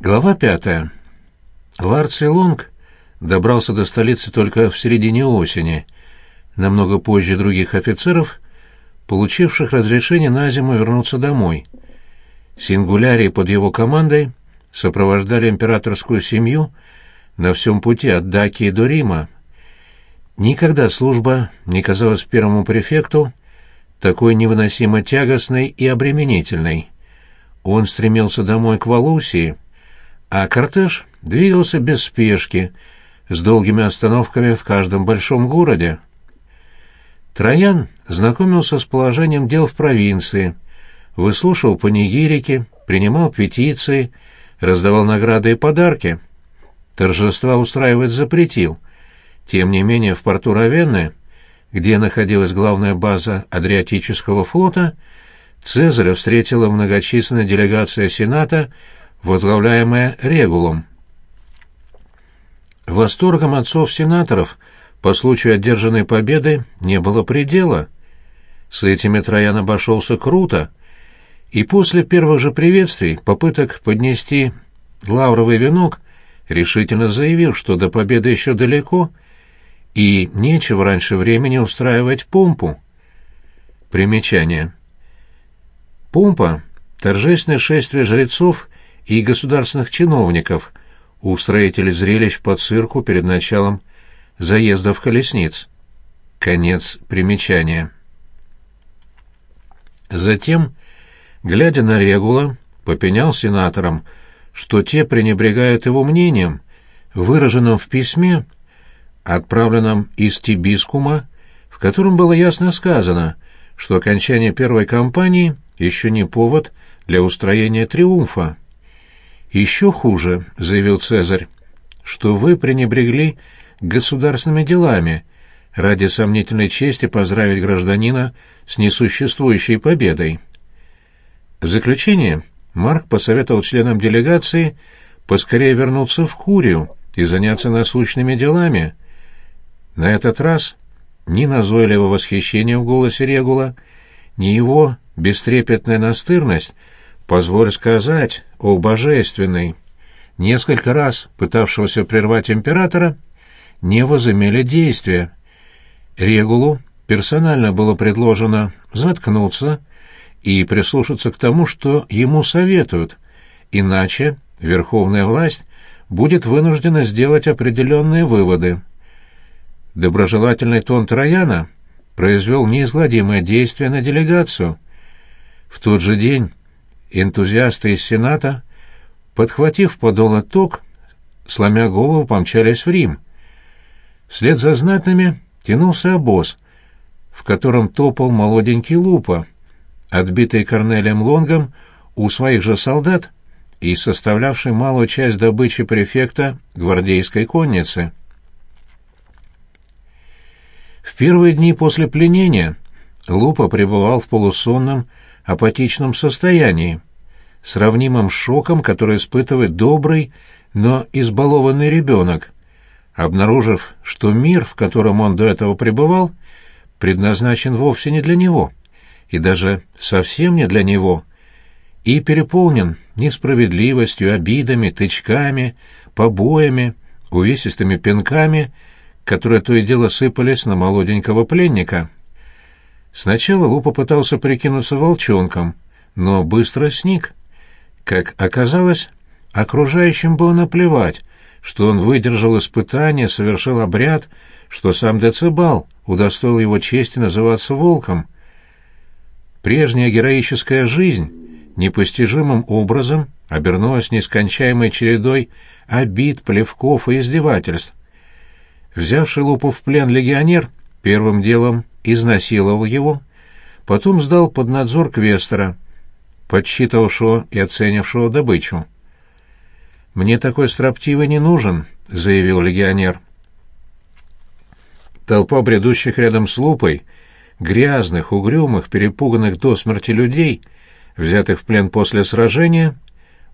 Глава пятая. Ларци Лонг добрался до столицы только в середине осени, намного позже других офицеров, получивших разрешение на зиму вернуться домой. Сингулярии под его командой сопровождали императорскую семью на всем пути от Дакии до Рима. Никогда служба не казалась первому префекту такой невыносимо тягостной и обременительной. Он стремился домой к Валусии, а кортеж двигался без спешки, с долгими остановками в каждом большом городе. Троян знакомился с положением дел в провинции, выслушивал панигирики, принимал петиции, раздавал награды и подарки. Торжества устраивать запретил. Тем не менее в порту Равенны, где находилась главная база Адриатического флота, Цезаря встретила многочисленная делегация Сената, возглавляемая Регулом. Восторгом отцов-сенаторов по случаю одержанной победы не было предела. С этими Троян обошелся круто, и после первых же приветствий, попыток поднести лавровый венок, решительно заявил, что до победы еще далеко, и нечего раньше времени устраивать помпу. Примечание. Помпа — торжественное шествие жрецов и государственных чиновников, устроители зрелищ по цирку перед началом заездов колесниц. Конец примечания. Затем, глядя на Регула, попенял сенаторам, что те пренебрегают его мнением, выраженным в письме, отправленном из Тибискума, в котором было ясно сказано, что окончание первой кампании еще не повод для устроения триумфа. «Еще хуже», — заявил Цезарь, — «что вы пренебрегли государственными делами ради сомнительной чести поздравить гражданина с несуществующей победой». В заключение Марк посоветовал членам делегации поскорее вернуться в Курию и заняться насущными делами. На этот раз ни назойливого восхищения в голосе Регула, ни его бестрепетная настырность — Позволь сказать, о божественный, несколько раз пытавшегося прервать императора, не возымели действия. Регулу персонально было предложено заткнуться и прислушаться к тому, что ему советуют, иначе верховная власть будет вынуждена сделать определенные выводы. Доброжелательный тон Трояна произвел неизгладимое действие на делегацию. В тот же день энтузиасты из Сената, подхватив подол ток, сломя голову, помчались в Рим. Вслед за знатными тянулся обоз, в котором топал молоденький Лупа, отбитый Корнелием Лонгом у своих же солдат и составлявший малую часть добычи префекта гвардейской конницы. В первые дни после пленения Лупа пребывал в полусонном, апатичном состоянии, сравнимом с шоком, который испытывает добрый, но избалованный ребенок, обнаружив, что мир, в котором он до этого пребывал, предназначен вовсе не для него, и даже совсем не для него, и переполнен несправедливостью, обидами, тычками, побоями, увесистыми пинками, которые то и дело сыпались на молоденького пленника. Сначала Лупа пытался прикинуться волчонком, но быстро сник. Как оказалось, окружающим было наплевать, что он выдержал испытание, совершил обряд, что сам Децибал удостоил его чести называться волком. Прежняя героическая жизнь непостижимым образом обернулась нескончаемой чередой обид, плевков и издевательств. Взявший Лупу в плен легионер первым делом изнасиловал его, потом сдал под надзор квестера, подсчитывавшего и оценившего добычу. «Мне такой строптивый не нужен», — заявил легионер. Толпа бредущих рядом с лупой, грязных, угрюмых, перепуганных до смерти людей, взятых в плен после сражения,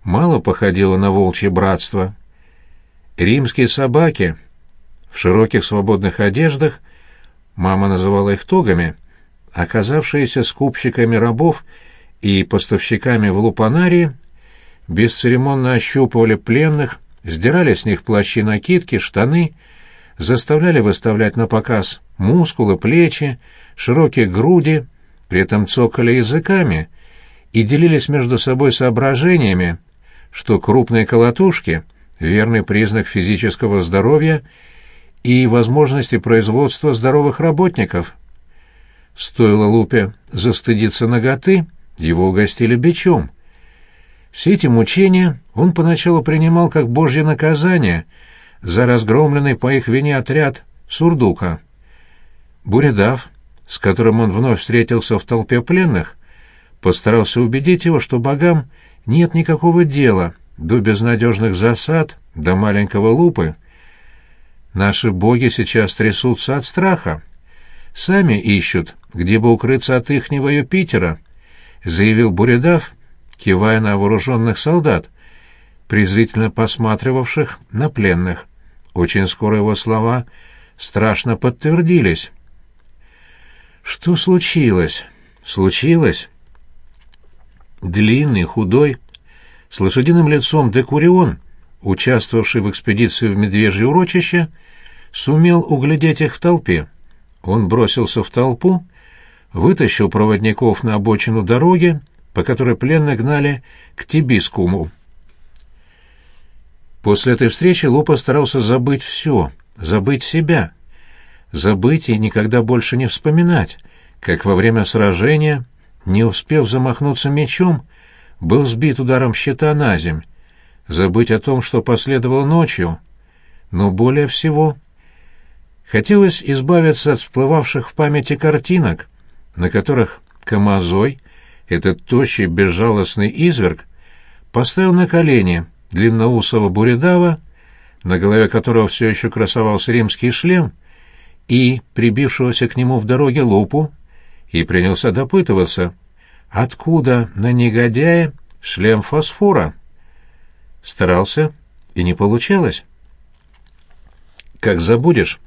мало походила на волчье братство. Римские собаки в широких свободных одеждах — мама называла их тогами, оказавшиеся скупщиками рабов и поставщиками в Лупанарии, бесцеремонно ощупывали пленных, сдирали с них плащи-накидки, штаны, заставляли выставлять на показ мускулы, плечи, широкие груди, при этом цокали языками и делились между собой соображениями, что крупные колотушки — верный признак физического здоровья и возможности производства здоровых работников. Стоило Лупе застыдиться наготы, его угостили бичом. Все эти мучения он поначалу принимал как божье наказание за разгромленный по их вине отряд Сурдука. Буредав, с которым он вновь встретился в толпе пленных, постарался убедить его, что богам нет никакого дела до безнадежных засад, до маленького лупы. Наши боги сейчас трясутся от страха. Сами ищут, где бы укрыться от ихнего Юпитера, заявил Буредав, кивая на вооруженных солдат, презрительно посматривавших на пленных. Очень скоро его слова страшно подтвердились. Что случилось? Случилось? Длинный, худой, с лошадиным лицом Декурион, участвовавший в экспедиции в Медвежье урочище, сумел углядеть их в толпе. Он бросился в толпу, вытащил проводников на обочину дороги, по которой пленные гнали к Тибискуму. После этой встречи Лупа старался забыть все, забыть себя — забыть и никогда больше не вспоминать, как во время сражения, не успев замахнуться мечом, был сбит ударом щита на земь, забыть о том, что последовало ночью, но более всего хотелось избавиться от всплывавших в памяти картинок, на которых Камазой, этот тощий безжалостный изверг, поставил на колени длинноусого буредава, на голове которого все еще красовался римский шлем, и прибившегося к нему в дороге лупу и принялся допытываться, откуда на негодяе шлем фосфора. Старался, и не получалось. Как забудешь,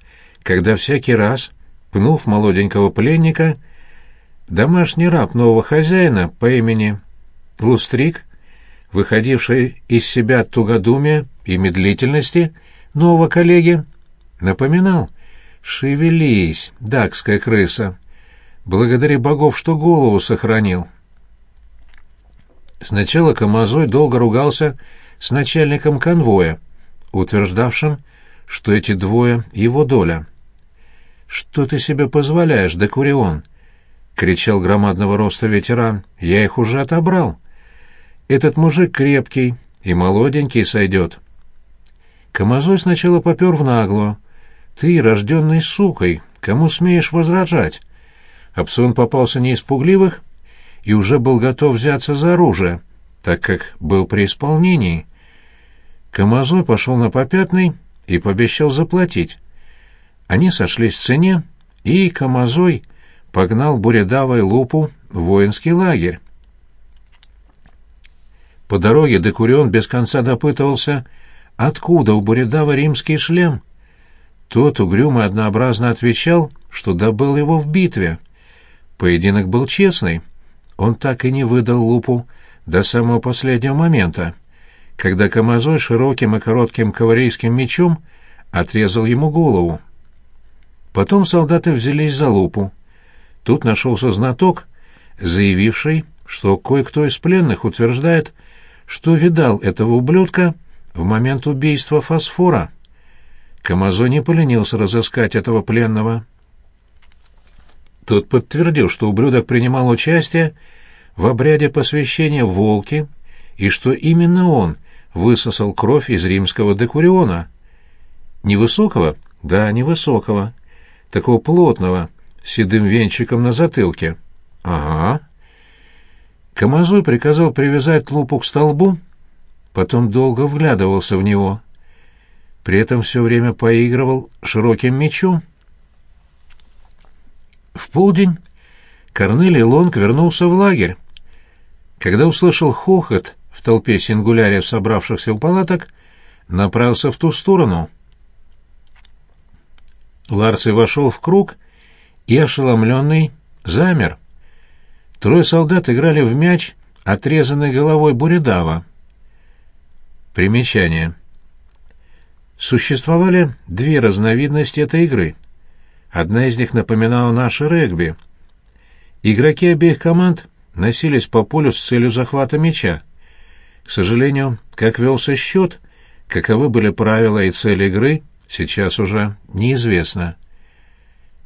когда всякий раз, пнув молоденького пленника, домашний раб нового хозяина по имени Лустрик, выходивший из себя от тугодумия и медлительности нового коллеги, напоминал, «Шевелись, дакская крыса! Благодари богов, что голову сохранил!» Сначала Камазой долго ругался с начальником конвоя, утверждавшим, что эти двое — его доля. «Что ты себе позволяешь, Декурион?» — кричал громадного роста ветеран. «Я их уже отобрал. Этот мужик крепкий и молоденький сойдет». Камазой сначала попер в наглую, ты, рожденный сукой, кому смеешь возражать? Апсон попался не из пугливых и уже был готов взяться за оружие, так как был при исполнении. Камазой пошел на попятный и пообещал заплатить. Они сошлись в цене, и Камазой погнал Буредава Лупу в воинский лагерь. По дороге Декурион без конца допытывался, откуда у Буредава римский шлем — тот угрюмо однообразно отвечал, что добыл его в битве. Поединок был честный. Он так и не выдал лупу до самого последнего момента, когда Камазой широким и коротким каварийским мечом отрезал ему голову. Потом солдаты взялись за лупу. Тут нашелся знаток, заявивший, что кое-кто из пленных утверждает, что видал этого ублюдка в момент убийства фосфора. Камазо не поленился разыскать этого пленного. Тот подтвердил, что ублюдок принимал участие в обряде посвящения волки и что именно он высосал кровь из римского декуриона. Невысокого? Да, невысокого. Такого плотного, с седым венчиком на затылке. Ага. Камазой приказал привязать лупу к столбу, потом долго вглядывался в него при этом все время поигрывал широким мечом. В полдень Корнелий Лонг вернулся в лагерь. Когда услышал хохот в толпе сингуляриев, собравшихся у палаток, направился в ту сторону. Ларций вошел в круг и, ошеломленный, замер. Трое солдат играли в мяч, отрезанный головой Буредава. Примечание. Существовали две разновидности этой игры. Одна из них напоминала наше регби. Игроки обеих команд носились по полю с целью захвата мяча. К сожалению, как велся счет, каковы были правила и цель игры, сейчас уже неизвестно.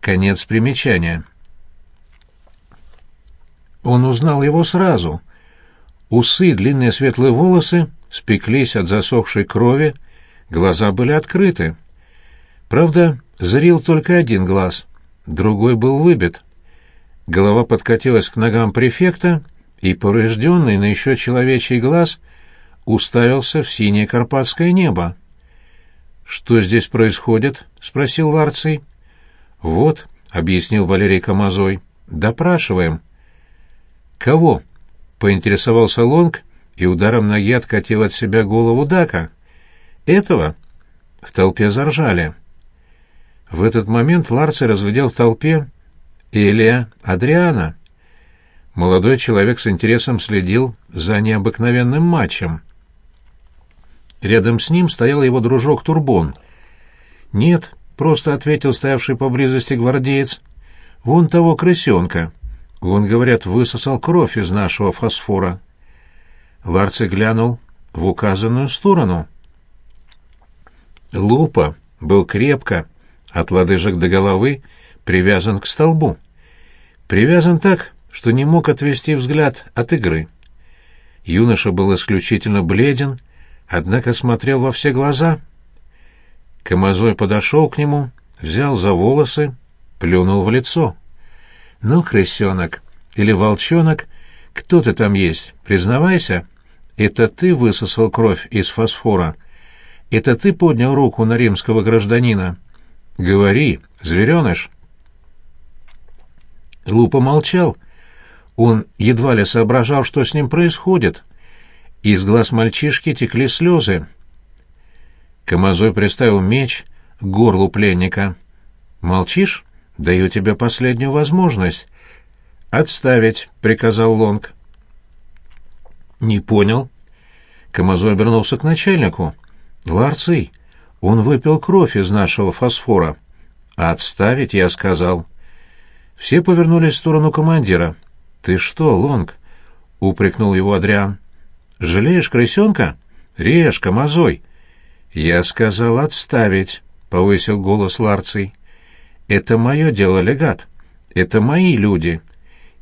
Конец примечания. Он узнал его сразу. Усы, длинные светлые волосы спеклись от засохшей крови, глаза были открыты. Правда, зрил только один глаз, другой был выбит. Голова подкатилась к ногам префекта, и поврежденный на еще человечий глаз уставился в синее карпатское небо. «Что здесь происходит?» — спросил Ларций. «Вот», — объяснил Валерий Камазой, — «допрашиваем». «Кого?» — поинтересовался Лонг, и ударом ноги откатил от себя голову Дака. «Этого?» В толпе заржали. В этот момент Ларци разглядел в толпе Элия Адриана. Молодой человек с интересом следил за необыкновенным матчем. Рядом с ним стоял его дружок Турбон. «Нет», — просто ответил стоявший поблизости гвардеец, — «вон того крысенка». Он, говорят, высосал кровь из нашего фосфора. Ларци глянул в указанную сторону. Лупа был крепко, от лодыжек до головы, привязан к столбу. Привязан так, что не мог отвести взгляд от игры. Юноша был исключительно бледен, однако смотрел во все глаза. Камазой подошел к нему, взял за волосы, плюнул в лицо. «Ну, крысенок или волчонок, кто ты там есть, признавайся. Это ты высосал кровь из фосфора. Это ты поднял руку на римского гражданина. Говори, звереныш». Лупа молчал. Он едва ли соображал, что с ним происходит. Из глаз мальчишки текли слезы. Камазой приставил меч к горлу пленника. «Молчишь?» Даю тебе последнюю возможность. Отставить, приказал Лонг. Не понял. Камазо обернулся к начальнику. Ларций, он выпил кровь из нашего фосфора. Отставить, я сказал. Все повернулись в сторону командира. Ты что, Лонг? упрекнул его Адриан. Жалеешь крысенка? Режь, Камазой. Я сказал отставить, повысил голос Ларций. Это мое дело, легат. Это мои люди.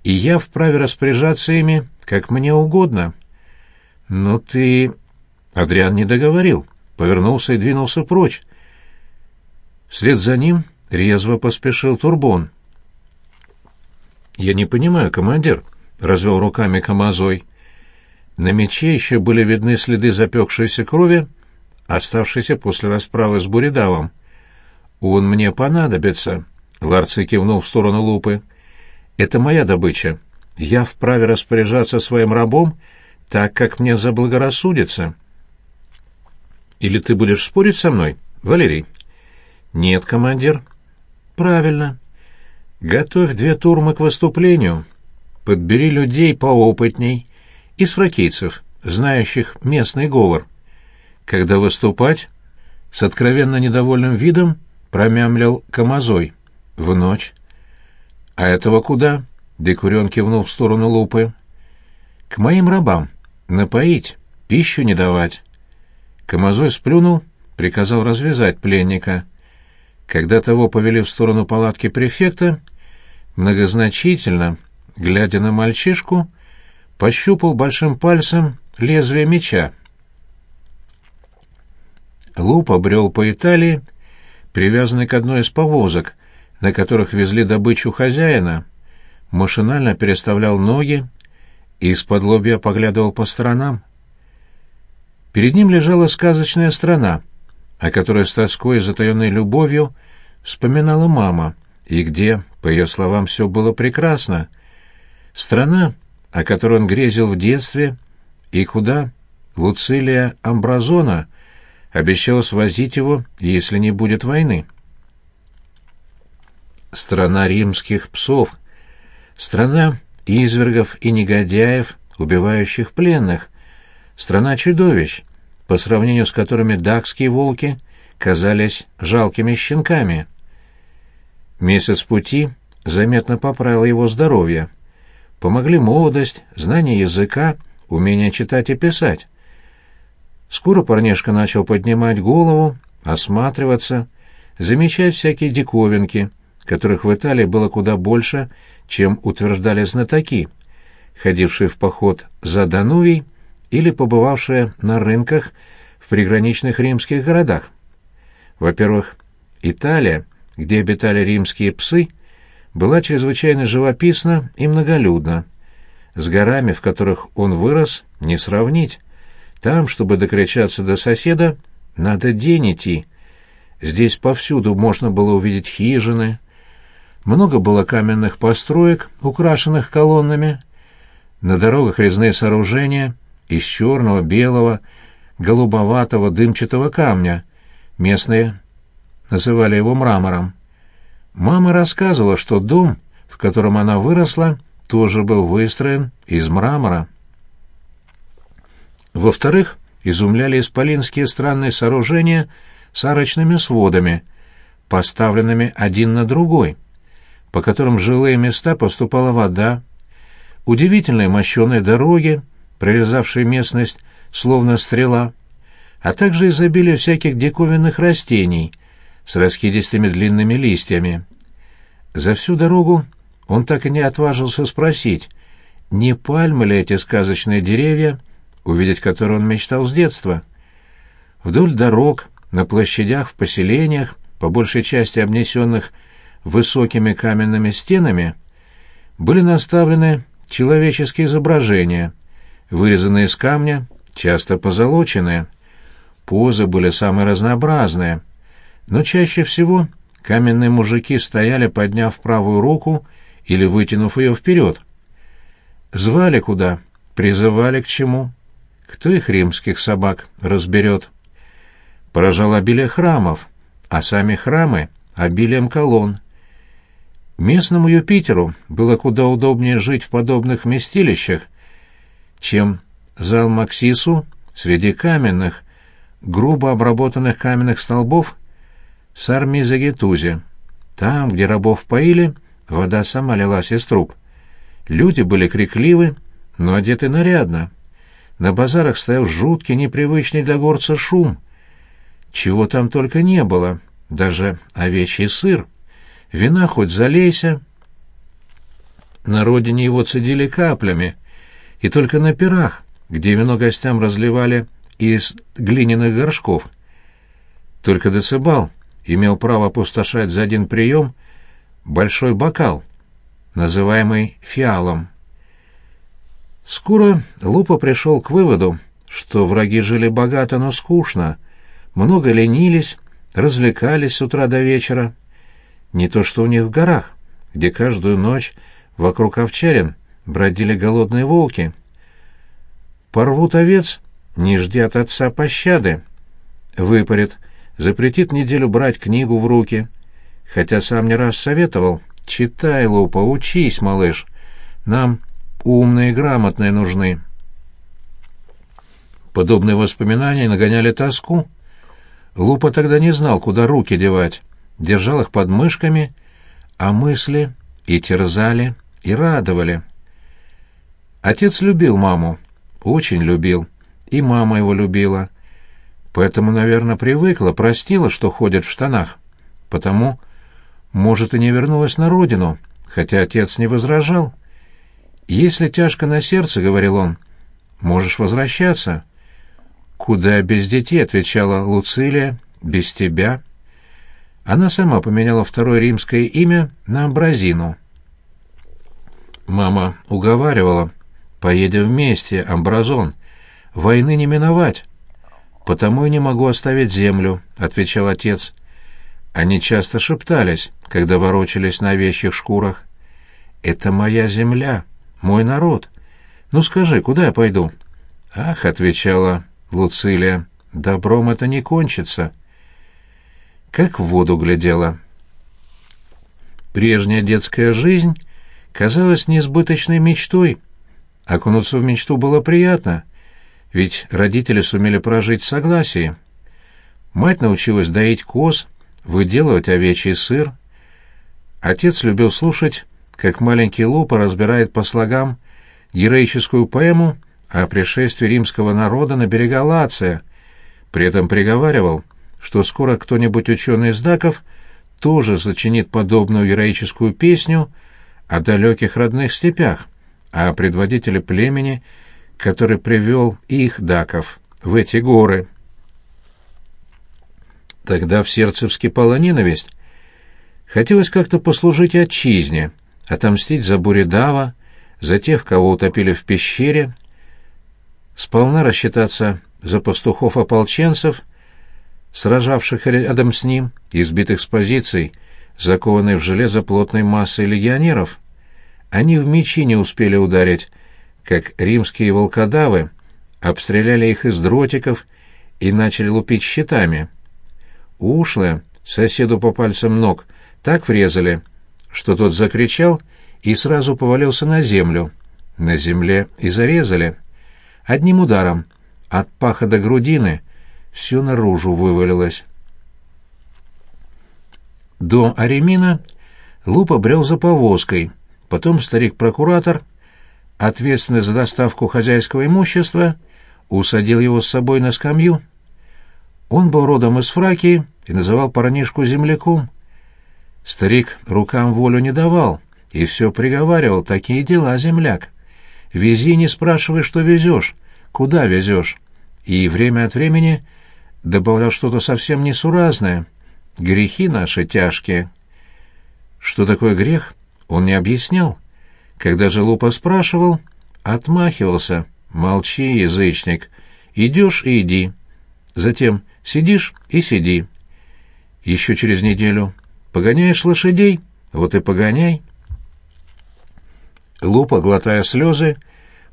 И я вправе распоряжаться ими, как мне угодно. Но ты... Адриан не договорил, повернулся и двинулся прочь. Вслед за ним резво поспешил Турбон. «Я не понимаю, командир», — развел руками Камазой. На мече еще были видны следы запекшейся крови, оставшейся после расправы с Буридавом. «Он мне понадобится», — Ларций кивнул в сторону лупы. «Это моя добыча. Я вправе распоряжаться своим рабом так, как мне заблагорассудится». «Или ты будешь спорить со мной, Валерий?» «Нет, командир». «Правильно. Готовь две турмы к выступлению. Подбери людей поопытней, из фракийцев, знающих местный говор. Когда выступать, с откровенно недовольным видом промямлил Камазой. В ночь. А этого куда? Декурен кивнул в сторону лупы. К моим рабам. Напоить, пищу не давать. Камазой сплюнул, приказал развязать пленника. Когда того повели в сторону палатки префекта, многозначительно, глядя на мальчишку, пощупал большим пальцем лезвие меча. Луп обрел по Италии, привязанный к одной из повозок, на которых везли добычу хозяина, машинально переставлял ноги и из-под лобья поглядывал по сторонам. Перед ним лежала сказочная страна, о которой с тоской и затаенной любовью вспоминала мама, и где, по ее словам, все было прекрасно. Страна, о которой он грезил в детстве, и куда Луцилия Амбразона — обещал свозить его, если не будет войны. Страна римских псов, страна извергов и негодяев, убивающих пленных, страна чудовищ, по сравнению с которыми дакские волки казались жалкими щенками. Месяц пути заметно поправил его здоровье. Помогли молодость, знание языка, умение читать и писать. Скоро парнишка начал поднимать голову, осматриваться, замечать всякие диковинки, которых в Италии было куда больше, чем утверждали знатоки, ходившие в поход за Данувий или побывавшие на рынках в приграничных римских городах. Во-первых, Италия, где обитали римские псы, была чрезвычайно живописна и многолюдна. С горами, в которых он вырос, не сравнить. Там, чтобы докричаться до соседа, надо день идти. Здесь повсюду можно было увидеть хижины. Много было каменных построек, украшенных колоннами. На дорогах резные сооружения из черного, белого, голубоватого дымчатого камня. Местные называли его мрамором. Мама рассказывала, что дом, в котором она выросла, тоже был выстроен из мрамора. Во-вторых, изумляли исполинские странные сооружения с арочными сводами, поставленными один на другой, по которым в жилые места поступала вода, удивительные мощеные дороги, прорезавшие местность словно стрела, а также изобилие всяких диковинных растений с раскидистыми длинными листьями. За всю дорогу он так и не отважился спросить, не пальмы ли эти сказочные деревья, увидеть которые он мечтал с детства. Вдоль дорог, на площадях, в поселениях, по большей части обнесенных высокими каменными стенами, были наставлены человеческие изображения, вырезанные из камня, часто позолоченные. Позы были самые разнообразные, но чаще всего каменные мужики стояли, подняв правую руку или вытянув ее вперед. Звали куда, призывали к чему. Кто их римских собак разберет? Поражало обилие храмов, а сами храмы — обилием колонн. Местному Юпитеру было куда удобнее жить в подобных вместилищах, чем зал Максису среди каменных, грубо обработанных каменных столбов с Армизагетузе. Там, где рабов поили, вода сама лилась из труб. Люди были крикливы, но одеты нарядно. На базарах стоял жуткий, непривычный для горца шум. Чего там только не было, даже овечий сыр. Вина хоть залейся. На родине его цедили каплями, и только на пирах, где вино гостям разливали из глиняных горшков. Только децибал имел право опустошать за один прием большой бокал, называемый фиалом. Скоро Лупа пришел к выводу, что враги жили богато, но скучно, много ленились, развлекались с утра до вечера. Не то что у них в горах, где каждую ночь вокруг овчарин бродили голодные волки. Порвут овец, не жди от отца пощады. Выпарит, запретит неделю брать книгу в руки. Хотя сам не раз советовал, читай, Лупа, учись, малыш. Нам умные и грамотные нужны. Подобные воспоминания нагоняли тоску. Лупа тогда не знал, куда руки девать, держал их под мышками, а мысли и терзали, и радовали. Отец любил маму, очень любил, и мама его любила. Поэтому, наверное, привыкла, простила, что ходит в штанах. Потому, может, и не вернулась на родину, хотя отец не возражал. «Если тяжко на сердце, — говорил он, — можешь возвращаться». «Куда без детей?» — отвечала Луцилия. «Без тебя». Она сама поменяла второе римское имя на Амбразину. Мама уговаривала. «Поедем вместе, Амбразон. Войны не миновать». «Потому и не могу оставить землю», — отвечал отец. Они часто шептались, когда ворочались на вещих шкурах. «Это моя земля», мой народ. Ну скажи, куда я пойду? Ах, отвечала Луцилия, добром это не кончится. Как в воду глядела. Прежняя детская жизнь казалась несбыточной мечтой. Окунуться в мечту было приятно. Ведь родители сумели прожить в согласии. Мать научилась доить коз, выделывать овечий сыр. Отец любил слушать, как маленький Лупа разбирает по слогам героическую поэму о пришествии римского народа на берега Лация, при этом приговаривал, что скоро кто-нибудь ученый из Даков тоже сочинит подобную героическую песню о далеких родных степях, о предводителе племени, который привел их, Даков, в эти горы. Тогда в сердце вскипала ненависть. Хотелось как-то послужить отчизне, отомстить за Буридава, за тех, кого утопили в пещере, сполна рассчитаться за пастухов-ополченцев, сражавших рядом с ним, избитых с позиций, закованной в железо плотной массой легионеров. Они в мечи не успели ударить, как римские волкодавы обстреляли их из дротиков и начали лупить щитами. Ушлые, соседу по пальцам ног, так врезали, что тот закричал и сразу повалился на землю. На земле и зарезали. Одним ударом, от паха до грудины, все наружу вывалилось. До Аремина Лупа брел за повозкой, потом старик-прокуратор, ответственный за доставку хозяйского имущества, усадил его с собой на скамью. Он был родом из Фракии и называл парнишку земляком. Старик рукам волю не давал и все приговаривал, такие дела, земляк. Вези, не спрашивай, что везешь, куда везешь. И время от времени добавлял что-то совсем несуразное. Грехи наши тяжкие. Что такое грех, он не объяснял. Когда же Лупа спрашивал, отмахивался. «Молчи, язычник. Идешь и иди. Затем сидишь и сиди. Еще через неделю погоняешь лошадей, вот и погоняй». Лупа, глотая слезы,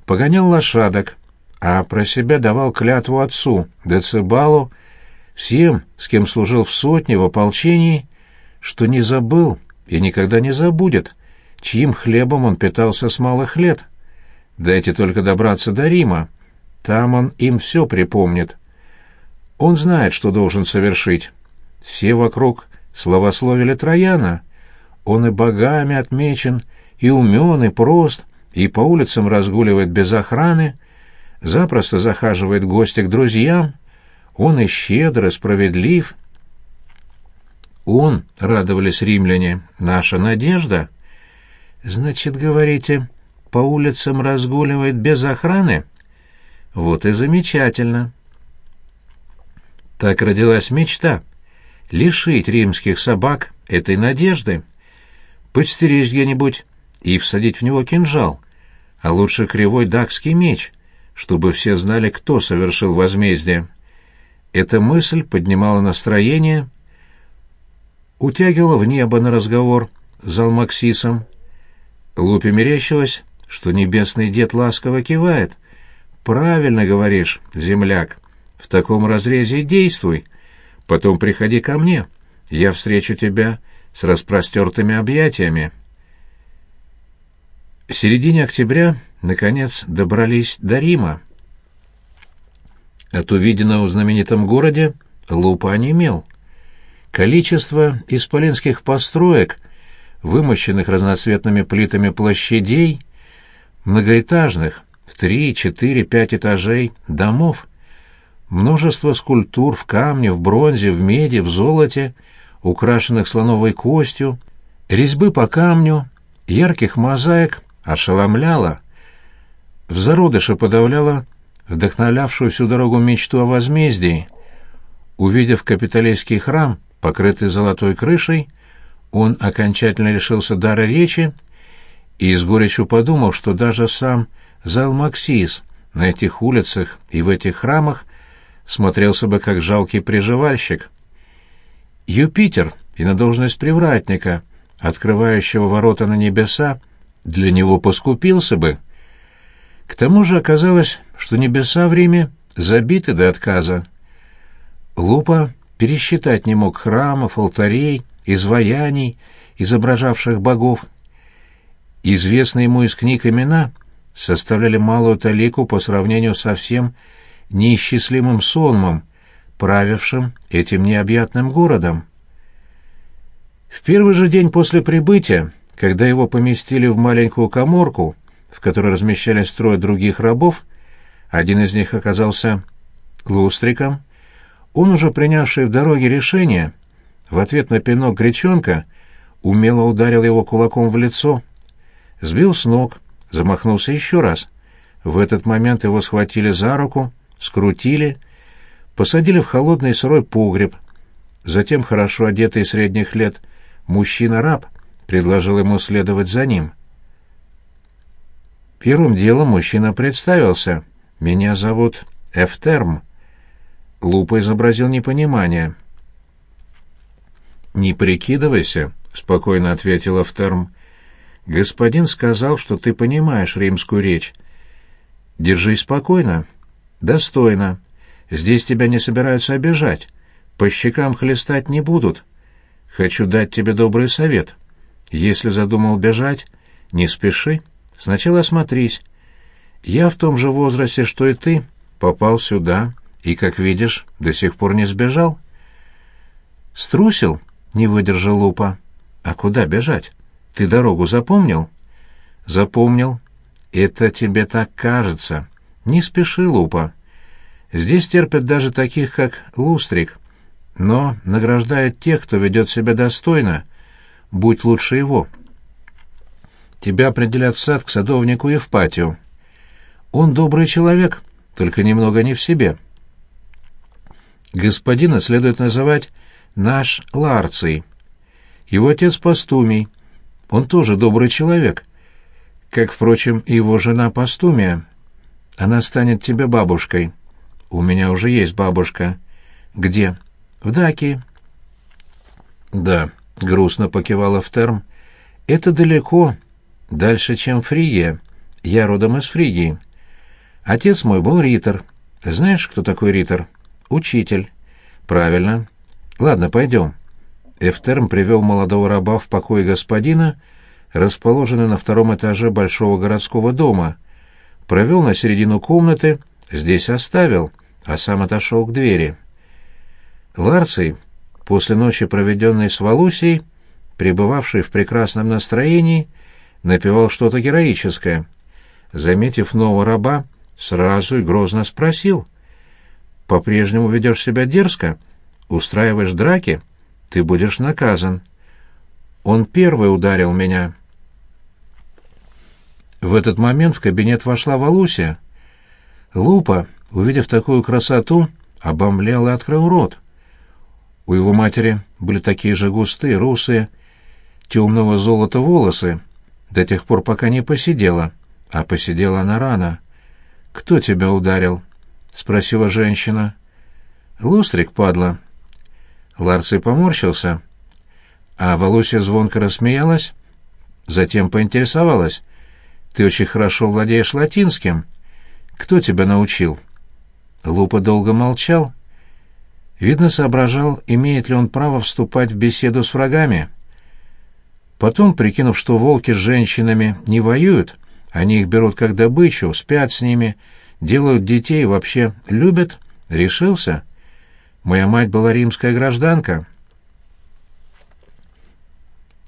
погонял лошадок, а про себя давал клятву отцу, Децибалу, всем, с кем служил в сотне, в ополчении, что не забыл и никогда не забудет, чьим хлебом он питался с малых лет. Дайте только добраться до Рима, там он им все припомнит. Он знает, что должен совершить. Все вокруг славословили Трояна. Он и богами отмечен, и умен, и прост, и по улицам разгуливает без охраны, запросто захаживает в гости к друзьям, он и щедр, и справедлив. Он, радовались римляне, наша надежда. Значит, говорите, по улицам разгуливает без охраны? Вот и замечательно. Так родилась мечта — лишить римских собак этой надежды, подстеречь где-нибудь и всадить в него кинжал, а лучше кривой дакский меч, чтобы все знали, кто совершил возмездие. Эта мысль поднимала настроение, утягивала в небо на разговор с Алмаксисом. Лупе мерещилось, что небесный дед ласково кивает. «Правильно говоришь, земляк, в таком разрезе действуй. Потом приходи ко мне, я встречу тебя с распростертыми объятиями». В середине октября, наконец, добрались до Рима. От увиденного в знаменитом городе Лупа онемел. Количество исполинских построек, вымощенных разноцветными плитами площадей, многоэтажных, в три, четыре, пять этажей, домов, множество скульптур в камне, в бронзе, в меди, в золоте, украшенных слоновой костью, резьбы по камню, ярких мозаик — ошеломляла, в зародыше подавляла вдохновлявшую всю дорогу мечту о возмездии. Увидев капиталистский храм, покрытый золотой крышей, он окончательно лишился дара речи и с горечью подумал, что даже сам зал Максис на этих улицах и в этих храмах смотрелся бы как жалкий приживальщик. Юпитер и на должность привратника, открывающего ворота на небеса, для него поскупился бы. К тому же оказалось, что небеса в Риме забиты до отказа. Лупа пересчитать не мог храмов, алтарей, изваяний, изображавших богов. Известные ему из книг имена составляли малую талику по сравнению со всем неисчислимым сонмом, правившим этим необъятным городом. В первый же день после прибытия, когда его поместили в маленькую коморку, в которой размещались трое других рабов, один из них оказался лустриком, он, уже принявший в дороге решение, в ответ на пинок гречонка, умело ударил его кулаком в лицо, сбил с ног, замахнулся еще раз. В этот момент его схватили за руку, скрутили, посадили в холодный сырой погреб. Затем хорошо одетый средних лет мужчина-раб предложил ему следовать за ним. Первым делом мужчина представился. «Меня зовут Эфтерм». Лупа изобразил непонимание. «Не прикидывайся», — спокойно ответил Эфтерм. «Господин сказал, что ты понимаешь римскую речь. Держись спокойно. Достойно. Здесь тебя не собираются обижать. По щекам хлестать не будут. Хочу дать тебе добрый совет. Если задумал бежать, не спеши. Сначала осмотрись. Я в том же возрасте, что и ты, попал сюда и, как видишь, до сих пор не сбежал. Струсил? Не выдержал Лупа. А куда бежать? Ты дорогу запомнил? Запомнил. Это тебе так кажется. Не спеши, Лупа. Здесь терпят даже таких, как Лустрик, но награждают тех, кто ведет себя достойно. Будь лучше его. Тебя определят в сад к садовнику Евпатию. Он добрый человек, только немного не в себе. Господина следует называть наш Ларций. Его отец Пастумий. Он тоже добрый человек, как, впрочем, и его жена Пастумия. Она станет тебе бабушкой. У меня уже есть бабушка. Где? В Даки. Да, грустно покивала Фтерм. Это далеко, дальше, чем Фригия. Я родом из Фригии. Отец мой был ритор. Знаешь, кто такой ритор? Учитель. Правильно. Ладно, пойдем. Эфтерм привел молодого раба в покой господина, расположенный на втором этаже большого городского дома, провел на середину комнаты, здесь оставил, а сам отошел к двери. Ларций, после ночи, проведенной с Валусией, пребывавший в прекрасном настроении, напевал что-то героическое. Заметив нового раба, сразу и грозно спросил. «По-прежнему ведешь себя дерзко? Устраиваешь драки? Ты будешь наказан». Он первый ударил меня. В этот момент в кабинет вошла Валусия. Лупа, увидев такую красоту, обомлел и открыл рот. У его матери были такие же густые, русые, темного золота волосы, до тех пор, пока не посидела, а посидела она рано. «Кто тебя ударил?» — спросила женщина. «Лустрик, падла». Ларций поморщился, а Волосия звонко рассмеялась, затем поинтересовалась. «Ты очень хорошо владеешь латинским. Кто тебя научил?» Лупа долго молчал. Видно, соображал, имеет ли он право вступать в беседу с врагами. Потом, прикинув, что волки с женщинами не воюют, они их берут как добычу, спят с ними, делают детей, вообще любят, решился. Моя мать была римская гражданка.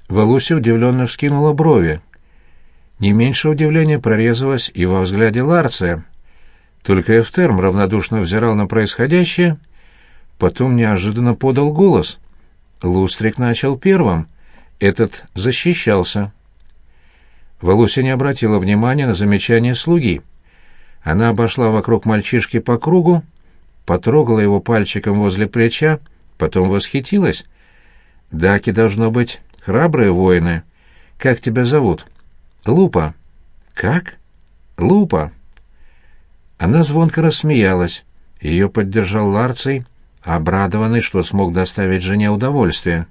Валуся удивленно вскинула брови. Не меньше удивления прорезалось и во взгляде Ларция. Только Эфтерм равнодушно взирал на происходящее, потом неожиданно подал голос. Лустрик начал первым. Этот защищался. Волося не обратила внимания на замечание слуги. Она обошла вокруг мальчишки по кругу, потрогала его пальчиком возле плеча, потом восхитилась. «Даки, должно быть, храбрые воины. Как тебя зовут?» Лупа. Как? Лупа. Она звонко рассмеялась. Ее поддержал Ларций, обрадованный, что смог доставить жене удовольствие.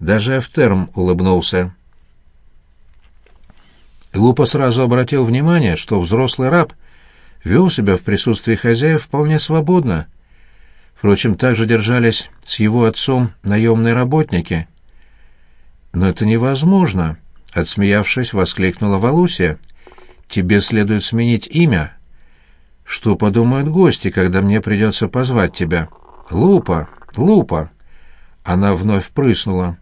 Даже Эфтерм улыбнулся. Лупа сразу обратил внимание, что взрослый раб вел себя в присутствии хозяев вполне свободно. Впрочем, так же держались с его отцом наемные работники. Но это невозможно. Отсмеявшись, воскликнула Валусия. «Тебе следует сменить имя». что подумают гости, когда мне придется позвать тебя. Лупа, Лупа!» Она вновь прыснула.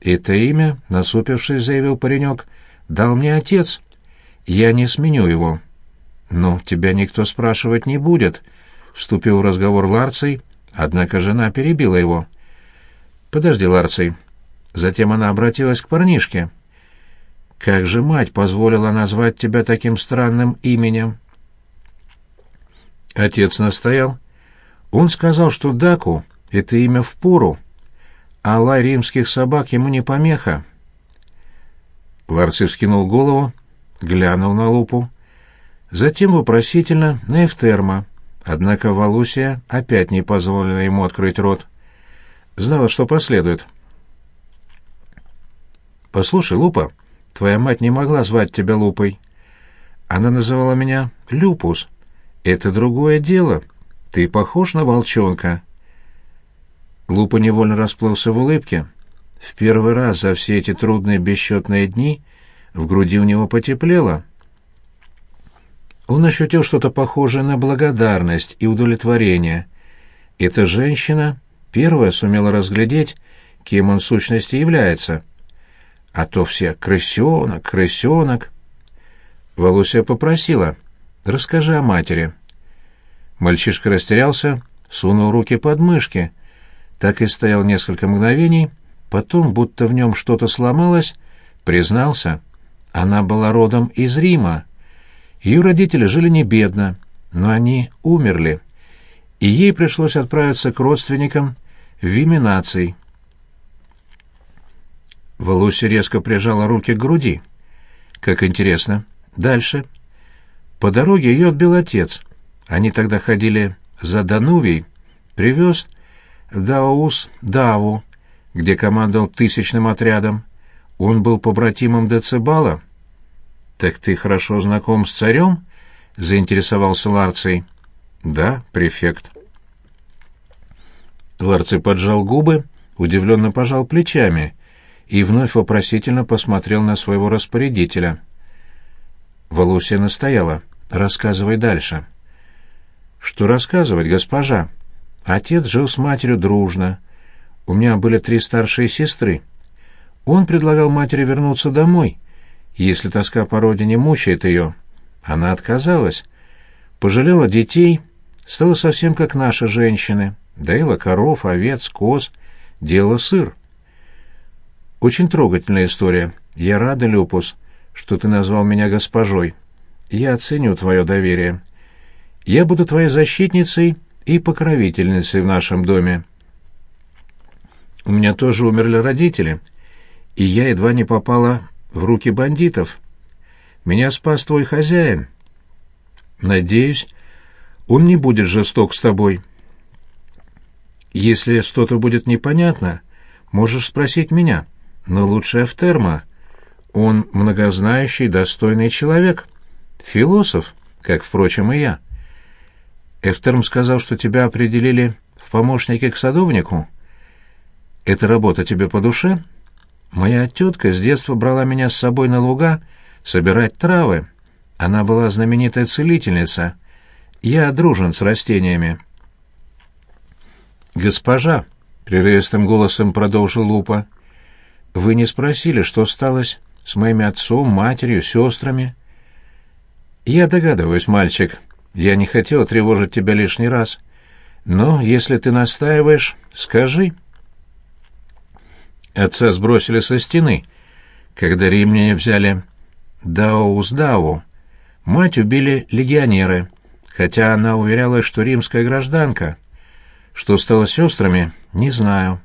«Это имя, насупившись, заявил паренек, — дал мне отец. Я не сменю его». «Ну, тебя никто спрашивать не будет», — вступил в разговор Ларций, однако жена перебила его. «Подожди, Ларций». Затем она обратилась к парнишке. «Как же мать позволила назвать тебя таким странным именем?» Отец настоял. Он сказал, что Даку — это имя в пору, а лай римских собак ему не помеха. Ларций вскинул голову, глянул на лупу. Затем вопросительно на Эфтерма, однако Валусия опять не позволила ему открыть рот. Знала, что последует. «Послушай, Лупа, твоя мать не могла звать тебя Лупой. Она называла меня Люпус. Это другое дело. Ты похож на волчонка». Лупа невольно расплылся в улыбке. В первый раз за все эти трудные бесчетные дни в груди у него потеплело. Он ощутил что-то похожее на благодарность и удовлетворение. Эта женщина первая сумела разглядеть, кем он в сущности является. А то все «крысенок, крысенок». Волося попросила «расскажи о матери». Мальчишка растерялся, сунул руки под мышки — так и стоял несколько мгновений, потом, будто в нем что-то сломалось, признался. Она была родом из Рима. Ее родители жили не бедно, но они умерли, и ей пришлось отправиться к родственникам в Виминаций. Валуся резко прижала руки к груди. Как интересно. Дальше. По дороге ее отбил отец. Они тогда ходили за Данувий, привез Даус-Даву, где командовал тысячным отрядом. Он был побратимом Децибала. «Так ты хорошо знаком с царем?» — заинтересовался Ларций. «Да, префект». Ларций поджал губы, удивленно пожал плечами и вновь вопросительно посмотрел на своего распорядителя. Волосия настояла. «Рассказывай дальше». «Что рассказывать, госпожа?» Отец жил с матерью дружно. У меня были три старшие сестры. Он предлагал матери вернуться домой, если тоска по родине мучает ее. Она отказалась. Пожалела детей, стала совсем как наши женщины. Доила коров, овец, коз, делала сыр. Очень трогательная история. Я рада, Люпус, что ты назвал меня госпожой. Я оценю твое доверие. Я буду твоей защитницей и покровительницей в нашем доме. У меня тоже умерли родители, и я едва не попала в руки бандитов. Меня спас твой хозяин. Надеюсь, он не будет жесток с тобой. Если что-то будет непонятно, можешь спросить меня, но лучше Эфтерма. Он многознающий, достойный человек, философ, как, впрочем, и я». Эфтерм сказал, что тебя определили в помощники к садовнику. Эта работа тебе по душе? Моя тетка с детства брала меня с собой на луга собирать травы. Она была знаменитая целительница. Я дружен с растениями. «Госпожа», — прерывистым голосом продолжил Лупа, — «вы не спросили, что сталось с моими отцом, матерью, сестрами?» «Я догадываюсь, мальчик», я не хотел тревожить тебя лишний раз. Но если ты настаиваешь, скажи. Отца сбросили со стены, когда римляне взяли Даус-Дау. Мать убили легионеры, хотя она уверяла, что римская гражданка. Что стало с сестрами, не знаю.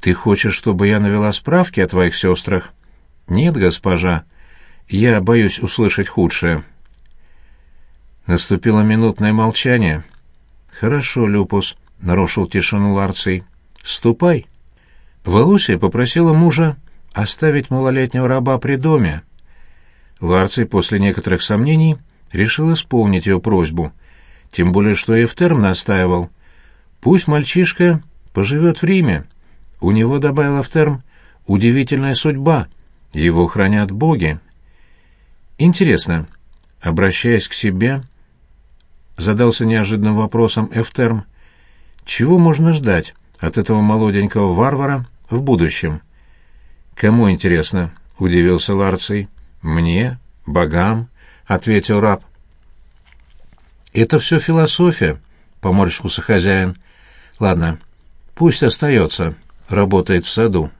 Ты хочешь, чтобы я навела справки о твоих сестрах? Нет, госпожа. Я боюсь услышать худшее. Наступило минутное молчание. «Хорошо, Люпус», — нарушил тишину Ларций. «Ступай». Валусия попросила мужа оставить малолетнего раба при доме. Ларций после некоторых сомнений решил исполнить ее просьбу, тем более что Евтерм настаивал. «Пусть мальчишка поживет в Риме. У него, добавил Евтерм, удивительная судьба. Его хранят боги». Интересно, обращаясь к себе, задался неожиданным вопросом Эфтерм. Чего можно ждать от этого молоденького варвара в будущем? Кому интересно? удивился Ларций. Мне, богам, ответил раб. Это все философия, поморщился хозяин. Ладно, пусть остается, работает в саду.